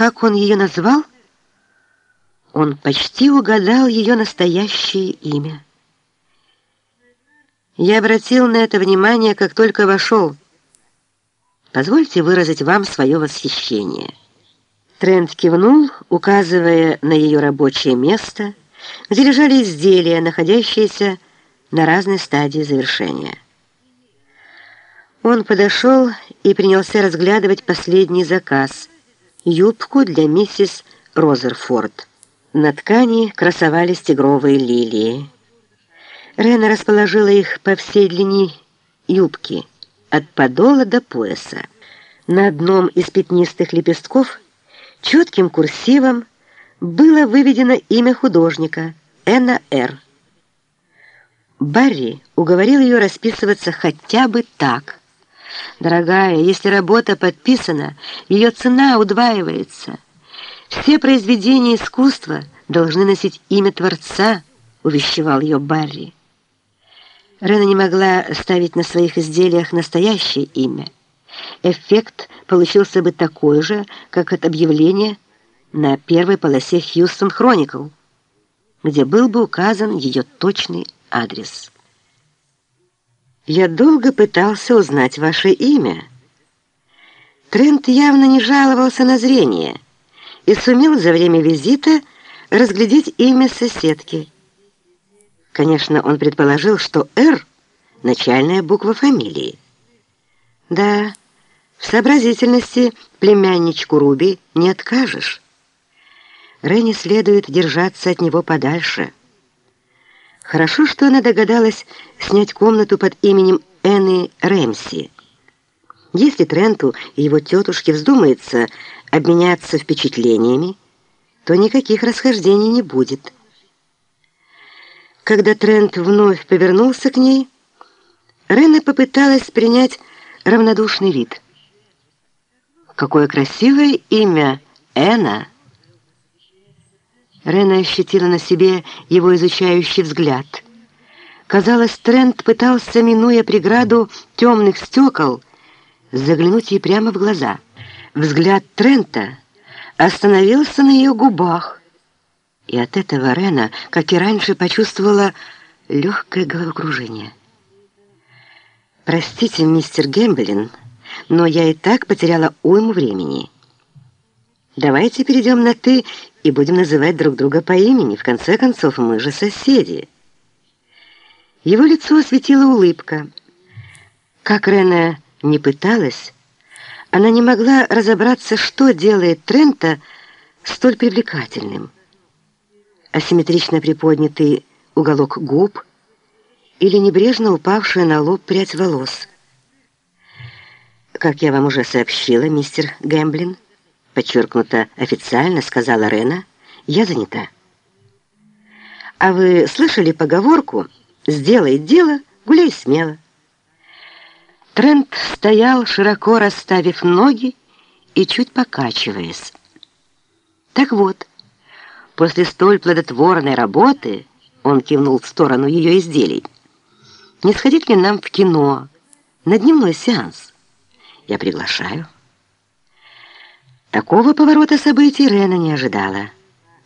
как он ее назвал? Он почти угадал ее настоящее имя. Я обратил на это внимание, как только вошел. Позвольте выразить вам свое восхищение. Трент кивнул, указывая на ее рабочее место, где лежали изделия, находящиеся на разной стадии завершения. Он подошел и принялся разглядывать последний заказ — юбку для миссис Розерфорд. На ткани красовались тигровые лилии. Рена расположила их по всей длине юбки, от подола до пояса. На одном из пятнистых лепестков четким курсивом было выведено имя художника Энна Р. Барри уговорил ее расписываться хотя бы так. «Дорогая, если работа подписана, ее цена удваивается. Все произведения искусства должны носить имя Творца», — увещевал ее Барри. Рена не могла ставить на своих изделиях настоящее имя. Эффект получился бы такой же, как от объявления на первой полосе «Хьюстон Хроникл», где был бы указан ее точный адрес. «Я долго пытался узнать ваше имя». Трент явно не жаловался на зрение и сумел за время визита разглядеть имя соседки – Конечно, он предположил, что «Р» — начальная буква фамилии. Да, в сообразительности племянничку Руби не откажешь. Ренни следует держаться от него подальше. Хорошо, что она догадалась снять комнату под именем Энни Рэмси. Если Тренту и его тетушке вздумается обменяться впечатлениями, то никаких расхождений не будет. Когда Трент вновь повернулся к ней, Рена попыталась принять равнодушный вид. «Какое красивое имя! Эна!» Рена ощутила на себе его изучающий взгляд. Казалось, Трент пытался, минуя преграду темных стекол, заглянуть ей прямо в глаза. Взгляд Трента остановился на ее губах, и от этого Рена, как и раньше, почувствовала легкое головокружение. «Простите, мистер Гэмблин, но я и так потеряла уйму времени. Давайте перейдем на «ты» и будем называть друг друга по имени. В конце концов, мы же соседи». Его лицо осветила улыбка. Как Рена не пыталась, она не могла разобраться, что делает Трента столь привлекательным асимметрично приподнятый уголок губ или небрежно упавшая на лоб прядь волос. «Как я вам уже сообщила, мистер Гэмблин», подчеркнуто официально сказала Рена, «я занята». «А вы слышали поговорку «сделай дело, гуляй смело»?» Трент стоял, широко расставив ноги и чуть покачиваясь. Так вот, После столь плодотворной работы он кивнул в сторону ее изделий. Не сходить ли нам в кино на дневной сеанс? Я приглашаю. Такого поворота событий Рена не ожидала.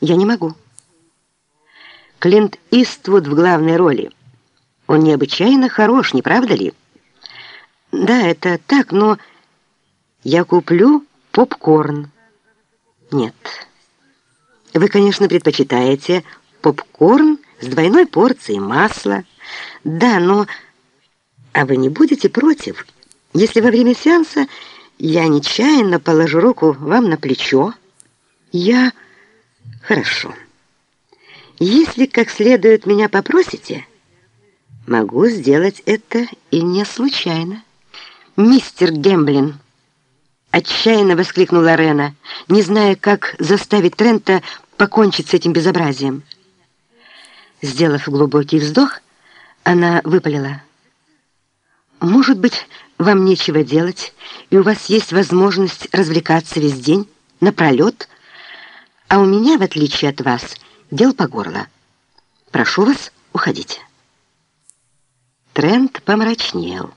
Я не могу. Клинт Иствуд в главной роли. Он необычайно хорош, не правда ли? Да, это так, но я куплю попкорн. Нет. Вы, конечно, предпочитаете попкорн с двойной порцией масла. Да, но... А вы не будете против, если во время сеанса я нечаянно положу руку вам на плечо? Я... Хорошо. Если как следует меня попросите, могу сделать это и не случайно. Мистер Гемблин... Отчаянно воскликнула Рена, не зная, как заставить Трента покончить с этим безобразием. Сделав глубокий вздох, она выпалила. «Может быть, вам нечего делать, и у вас есть возможность развлекаться весь день, напролет, а у меня, в отличие от вас, дел по горло. Прошу вас, уходите». Трент помрачнел.